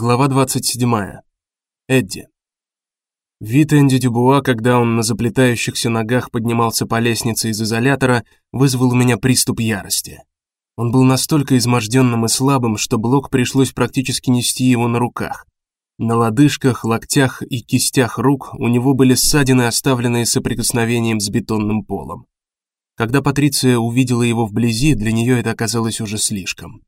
Глава 27. Эдди. Вид Энди Дюбуа, когда он на заплетающихся ногах поднимался по лестнице из изолятора, вызвал у меня приступ ярости. Он был настолько изможденным и слабым, что Блок пришлось практически нести его на руках. На лодыжках, локтях и кистях рук у него были ссадины, оставленные соприкосновением с бетонным полом. Когда Патриция увидела его вблизи, для нее это оказалось уже слишком.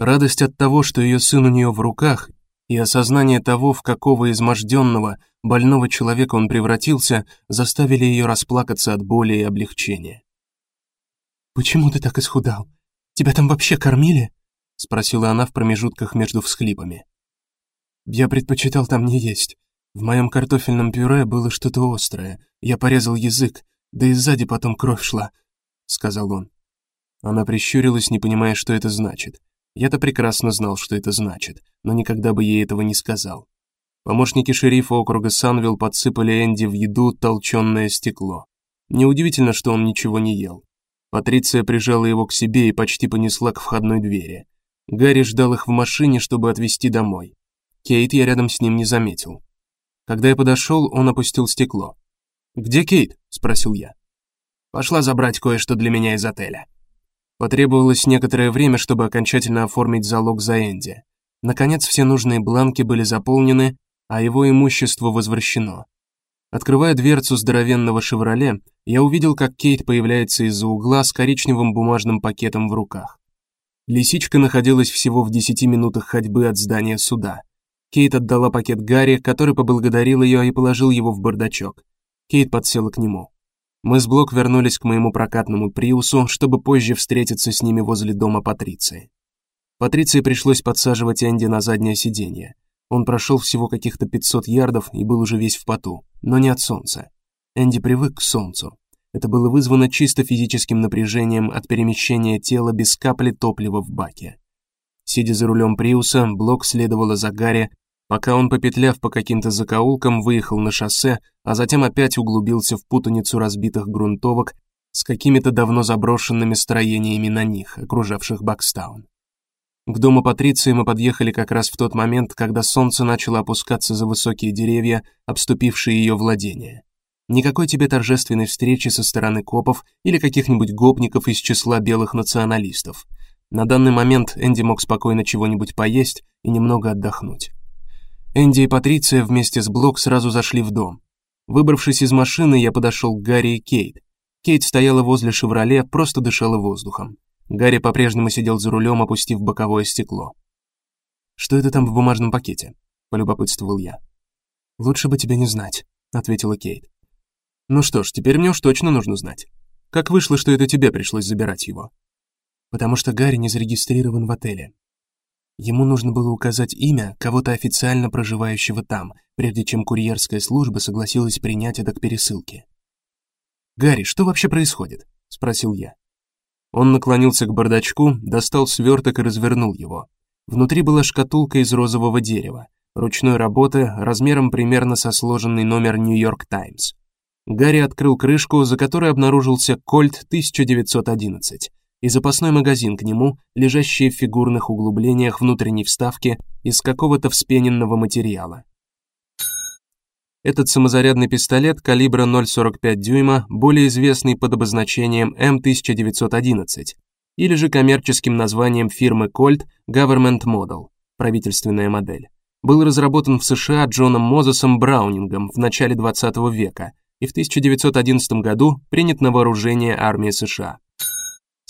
Радость от того, что ее сын у нее в руках, и осознание того, в какого изможденного, больного человека он превратился, заставили ее расплакаться от боли и облегчения. Почему ты так исхудал? Тебя там вообще кормили? спросила она в промежутках между всхлипами. Я предпочитал там не есть. В моем картофельном пюре было что-то острое. Я порезал язык, да и сзади потом кровь шла, сказал он. Она прищурилась, не понимая, что это значит. Я-то прекрасно знал, что это значит, но никогда бы ей этого не сказал. Помощники шерифа округа Санвилл подсыпали Энди в еду толчёное стекло. Неудивительно, что он ничего не ел. Патриция прижала его к себе и почти понесла к входной двери. Гарри ждал их в машине, чтобы отвезти домой. Кейт я рядом с ним не заметил. Когда я подошел, он опустил стекло. "Где Кейт?" спросил я. "Пошла забрать кое-что для меня из отеля". Потребовалось некоторое время, чтобы окончательно оформить залог за Энди. Наконец все нужные бланки были заполнены, а его имущество возвращено. Открывая дверцу здоровенного «Шевроле», я увидел, как Кейт появляется из-за угла с коричневым бумажным пакетом в руках. Лисичка находилась всего в десяти минутах ходьбы от здания суда. Кейт отдала пакет Гарри, который поблагодарил ее и положил его в бардачок. Кейт подсела к нему. Мы с Блок вернулись к моему прокатному Приусу, чтобы позже встретиться с ними возле дома Патриции. Патриции пришлось подсаживать Энди на заднее сиденье. Он прошел всего каких-то 500 ярдов и был уже весь в поту, но не от солнца. Энди привык к солнцу. Это было вызвано чисто физическим напряжением от перемещения тела без капли топлива в баке. Сидя за рулем Приуса, Блок следовала за Гарри, пока он, попетляв по каким-то закоулкам, выехал на шоссе, а затем опять углубился в путаницу разбитых грунтовок с какими-то давно заброшенными строениями на них, окружавших Бакстаун. К дому Патриции мы подъехали как раз в тот момент, когда солнце начало опускаться за высокие деревья, обступившие ее владение. Никакой тебе торжественной встречи со стороны копов или каких-нибудь гопников из числа белых националистов. На данный момент Энди мог спокойно чего-нибудь поесть и немного отдохнуть. Энди и Патриция вместе с Блок сразу зашли в дом. Выбравшись из машины, я подошел к Гарри и Кейт. Кейт стояла возле «Шевроле», просто дышала воздухом. Гарри по-прежнему сидел за рулем, опустив боковое стекло. Что это там в бумажном пакете? полюбопытствовал я. Лучше бы тебе не знать, ответила Кейт. Ну что ж, теперь мне уж точно нужно знать. Как вышло, что это тебе пришлось забирать его? Потому что Гарри не зарегистрирован в отеле. Ему нужно было указать имя кого-то официально проживающего там, прежде чем курьерская служба согласилась принять это к пересылке. "Гарри, что вообще происходит?" спросил я. Он наклонился к бардачку, достал сверток и развернул его. Внутри была шкатулка из розового дерева, ручной работы, размером примерно со сложенный номер Нью-Йорк Таймс. Гарри открыл крышку, за которой обнаружился Кольт 1911 и запасной магазин к нему, лежащий в фигурных углублениях внутренней вставки из какого-то вспененного материала. Этот самозарядный пистолет калибра 0,45 дюйма, более известный под обозначением М1911 или же коммерческим названием фирмы Colt Government Model, правительственная модель, был разработан в США Джоном Мозесом Браунингом в начале 20 века и в 1911 году принят на вооружение армии США.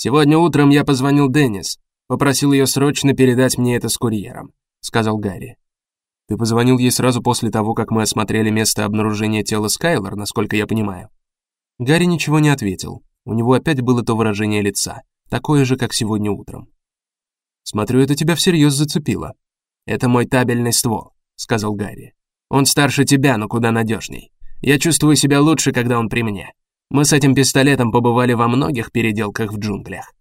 Сегодня утром я позвонил Деннис, попросил ее срочно передать мне это с курьером, сказал Гарри. Ты позвонил ей сразу после того, как мы осмотрели место обнаружения тела Скайлер, насколько я понимаю. Гарри ничего не ответил. У него опять было то выражение лица, такое же, как сегодня утром. Смотрю, это тебя всерьез зацепило. Это мой табельный ствол, сказал Гарри. Он старше тебя, но куда надежней. Я чувствую себя лучше, когда он при мне. Мы с этим пистолетом побывали во многих переделках в джунглях.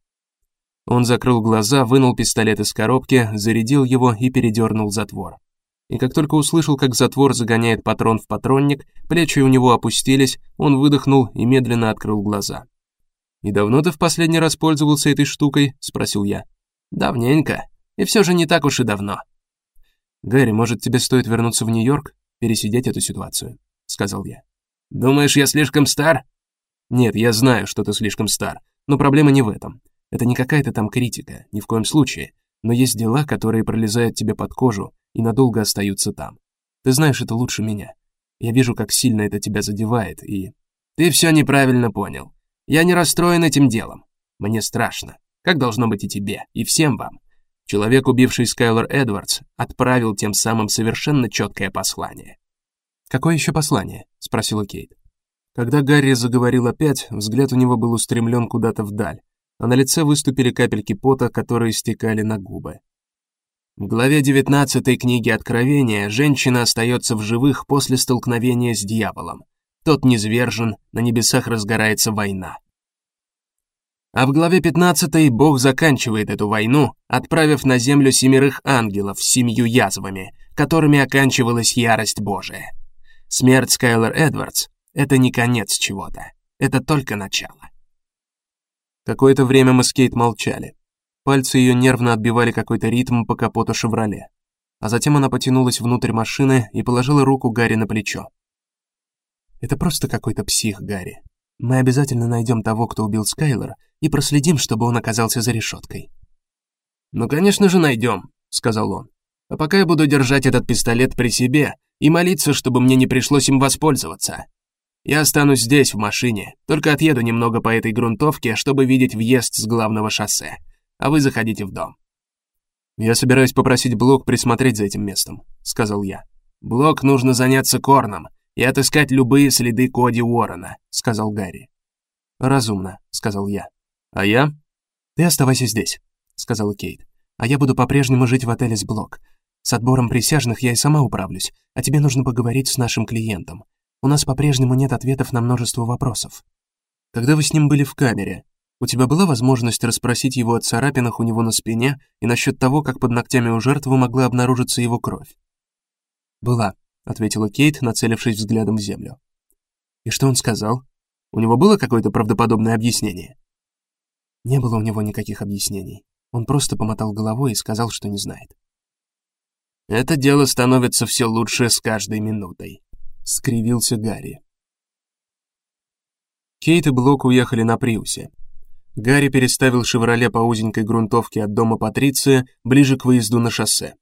Он закрыл глаза, вынул пистолет из коробки, зарядил его и передернул затвор. И как только услышал, как затвор загоняет патрон в патронник, плечи у него опустились, он выдохнул и медленно открыл глаза. "И давно ты в последний раз пользовался этой штукой?" спросил я. "Давненько, и все же не так уж и давно". Гарри, может, тебе стоит вернуться в Нью-Йорк, пересидеть эту ситуацию, сказал я. Думаешь, я слишком стар? Нет, я знаю, что ты слишком стар, но проблема не в этом. Это не какая-то там критика, ни в коем случае, но есть дела, которые пролезают тебе под кожу и надолго остаются там. Ты знаешь это лучше меня. Я вижу, как сильно это тебя задевает, и ты все неправильно понял. Я не расстроен этим делом. Мне страшно, как должно быть и тебе, и всем вам. Человек, убивший Скайлер Эдвардс, отправил тем самым совершенно четкое послание. Какое еще послание? спросила Кейт. Когда Гарри заговорил опять, взгляд у него был устремлен куда-то вдаль, а на лице выступили капельки пота, которые стекали на губы. В главе 19 книги Откровения женщина остается в живых после столкновения с дьяволом. Тот низвержен, на небесах разгорается война. А в главе 15 Бог заканчивает эту войну, отправив на землю семерых ангелов с семью язвами, которыми оканчивалась ярость Божия. Смерть Скайлер Эдвардс это не конец чего-то. Это только начало. Какое-то время мы с Кейт молчали. Пальцы ее нервно отбивали какой-то ритм по капоту «Шевроле». А затем она потянулась внутрь машины и положила руку Гарри на плечо. Это просто какой-то псих, Гарри. Мы обязательно найдем того, кто убил Скайлер, и проследим, чтобы он оказался за решеткой. Ну, конечно же, найдем, сказал он. А пока я буду держать этот пистолет при себе и молиться, чтобы мне не пришлось им воспользоваться. Я останусь здесь в машине, только отъеду немного по этой грунтовке, чтобы видеть въезд с главного шоссе. А вы заходите в дом. Я собираюсь попросить Блок присмотреть за этим местом, сказал я. Блок нужно заняться Корном и отыскать любые следы Коди Уоррена, сказал Гарри. Разумно, сказал я. А я? Ты оставайся здесь, сказала Кейт. А я буду по-прежнему жить в отеле с Блок. С отбором присяжных я и сама управлюсь, а тебе нужно поговорить с нашим клиентом. У нас по-прежнему нет ответов на множество вопросов. Когда вы с ним были в камере, у тебя была возможность расспросить его о царапинах у него на спине и насчет того, как под ногтями у жертвы могла обнаружиться его кровь? Была, ответила Кейт, нацелившись взглядом в землю. И что он сказал? У него было какое-то правдоподобное объяснение? Не было у него никаких объяснений. Он просто помотал головой и сказал, что не знает. Это дело становится все лучше с каждой минутой, скривился Гарри. Кейт и Блок уехали на Приусе. Гарри переставил «Шевроле» по узенькой грунтовке от дома Патриция ближе к выезду на шоссе.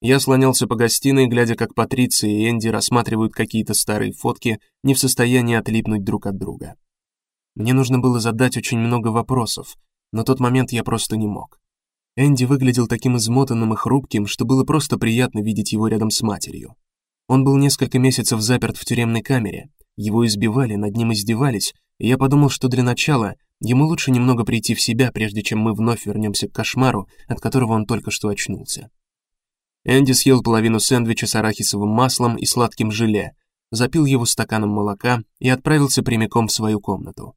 Я слонялся по гостиной, глядя, как Патриция и Энди рассматривают какие-то старые фотки, не в состоянии отлипнуть друг от друга. Мне нужно было задать очень много вопросов, но тот момент я просто не мог. Энди выглядел таким измотанным и хрупким, что было просто приятно видеть его рядом с матерью. Он был несколько месяцев заперт в тюремной камере. Его избивали, над ним издевались, и я подумал, что для начала ему лучше немного прийти в себя, прежде чем мы вновь вернемся к кошмару, от которого он только что очнулся. Энди съел половину сэндвича с арахисовым маслом и сладким желе, запил его стаканом молока и отправился прямиком в свою комнату.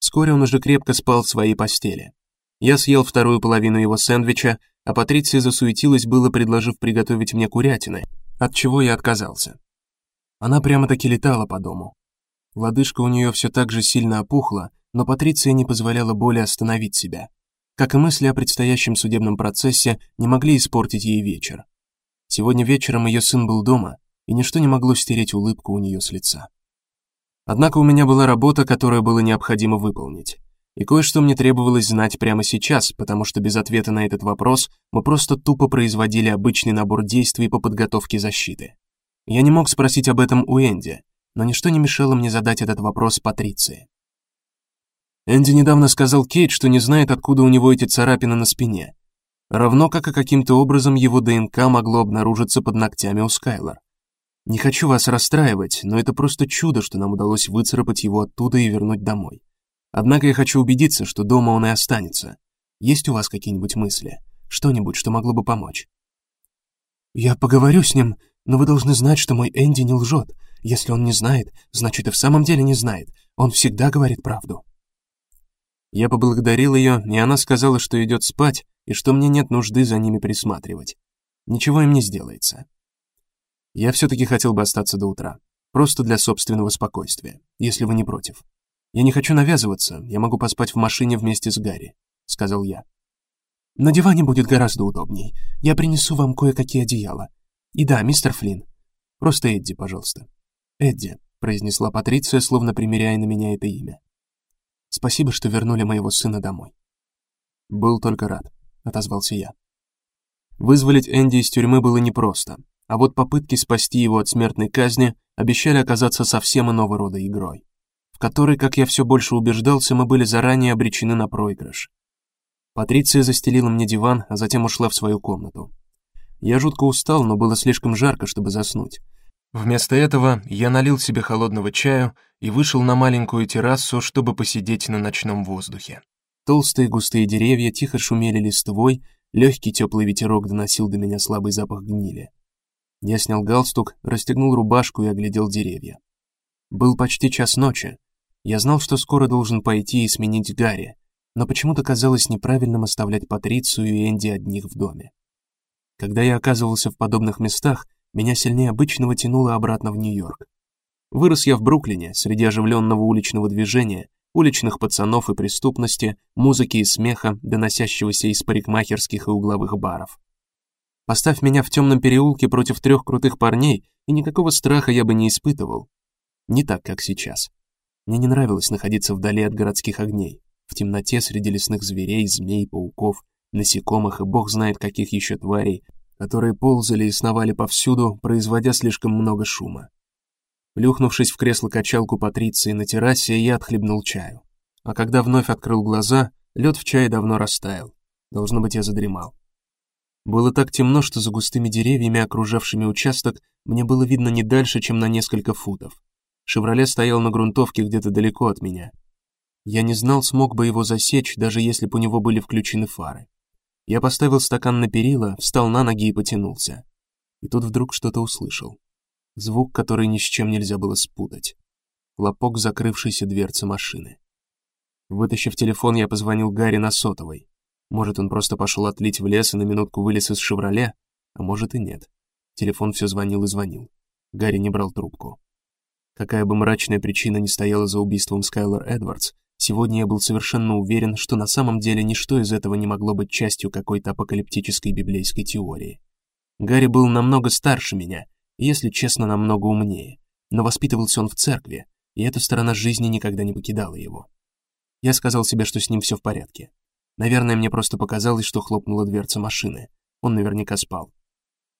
Вскоре он уже крепко спал в своей постели. Я съел вторую половину его сэндвича, а Патриция засуетилась было, предложив приготовить мне курятины, от чего я отказался. Она прямо-таки летала по дому. Лодыжка у нее все так же сильно опухла, но Патриция не позволяла боли остановить себя. Как и мысли о предстоящем судебном процессе не могли испортить ей вечер. Сегодня вечером ее сын был дома, и ничто не могло стереть улыбку у нее с лица. Однако у меня была работа, которую было необходимо выполнить. И кое-что мне требовалось знать прямо сейчас, потому что без ответа на этот вопрос мы просто тупо производили обычный набор действий по подготовке защиты. Я не мог спросить об этом у Энди, но ничто не мешало мне задать этот вопрос Патриции. Энди недавно сказал Кейт, что не знает, откуда у него эти царапины на спине, равно как и каким-то образом его ДНК могло обнаружиться под ногтями у Скайлер. Не хочу вас расстраивать, но это просто чудо, что нам удалось выцарапать его оттуда и вернуть домой. Однако я хочу убедиться, что дома он и останется. Есть у вас какие-нибудь мысли, что-нибудь, что могло бы помочь? Я поговорю с ним, но вы должны знать, что мой Энди не лжет. Если он не знает, значит и в самом деле не знает. Он всегда говорит правду. Я поблагодарил ее, и она сказала, что идет спать и что мне нет нужды за ними присматривать. Ничего им не сделается. Я все таки хотел бы остаться до утра, просто для собственного спокойствия, если вы не против. Я не хочу навязываться, я могу поспать в машине вместе с Гарри, сказал я. На диване будет гораздо удобней. Я принесу вам кое-какие одеяла. И да, мистер Флинн. Просто Эдди, пожалуйста. Эдди, произнесла Патриция, словно примеряя на меня это имя. Спасибо, что вернули моего сына домой. Был только рад, отозвался я. Вызволить Энди из тюрьмы было непросто, а вот попытки спасти его от смертной казни обещали оказаться совсем иного рода игрой, которой, как я все больше убеждался, мы были заранее обречены на проигрыш. Патриция застелила мне диван, а затем ушла в свою комнату. Я жутко устал, но было слишком жарко, чтобы заснуть. Вместо этого я налил себе холодного чаю и вышел на маленькую террасу, чтобы посидеть на ночном воздухе. Толстые густые деревья тихо шумели листвой, легкий теплый ветерок доносил до меня слабый запах гнили. Я снял галстук, расстегнул рубашку и оглядел деревья. Был почти час ночи. Я знал, что скоро должен пойти и сменить Гарри, но почему-то казалось неправильным оставлять Патрицию и Энди одних в доме. Когда я оказывался в подобных местах, меня сильнее обычного тянуло обратно в Нью-Йорк. Вырос я в Бруклине, среди оживленного уличного движения, уличных пацанов и преступности, музыки и смеха, доносящегося из парикмахерских и угловых баров. Поставь меня в темном переулке против трех крутых парней, и никакого страха я бы не испытывал. Не так, как сейчас. Мне не нравилось находиться вдали от городских огней, в темноте среди лесных зверей, змей, пауков, насекомых и бог знает каких еще тварей, которые ползали и сновали повсюду, производя слишком много шума. Плюхнувшись в кресло-качалку Патриции на террасе, я отхлебнул чаю. А когда вновь открыл глаза, лед в чае давно растаял. Должно быть, я задремал. Было так темно, что за густыми деревьями, окружавшими участок, мне было видно не дальше, чем на несколько футов. Шевроле стоял на грунтовке где-то далеко от меня. Я не знал, смог бы его засечь, даже если бы у него были включены фары. Я поставил стакан на перила, встал на ноги и потянулся. И тут вдруг что-то услышал. Звук, который ни с чем нельзя было спутать. Хлопок закрывшейся дверцы машины. Вытащив телефон, я позвонил Гарри на сотовой. Может, он просто пошел отлить в лес и на минутку вылез из «Шевроле», а может и нет. Телефон все звонил и звонил. Гарри не брал трубку. Какая бы мрачная причина ни стояла за убийством Скайлер Эдвардс, Сегодня я был совершенно уверен, что на самом деле ничто из этого не могло быть частью какой-то апокалиптической библейской теории. Гарри был намного старше меня, если честно, намного умнее, но воспитывался он в церкви, и эта сторона жизни никогда не покидала его. Я сказал себе, что с ним все в порядке. Наверное, мне просто показалось, что хлопнула дверца машины. Он наверняка спал.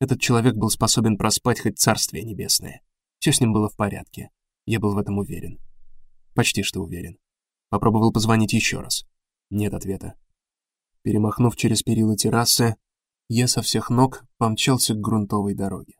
Этот человек был способен проспать хоть царствие небесное. Все с ним было в порядке. Я был в этом уверен. Почти что уверен. Попробовал позвонить еще раз. Нет ответа. Перемахнув через перила террасы, я со всех ног помчался к грунтовой дороге.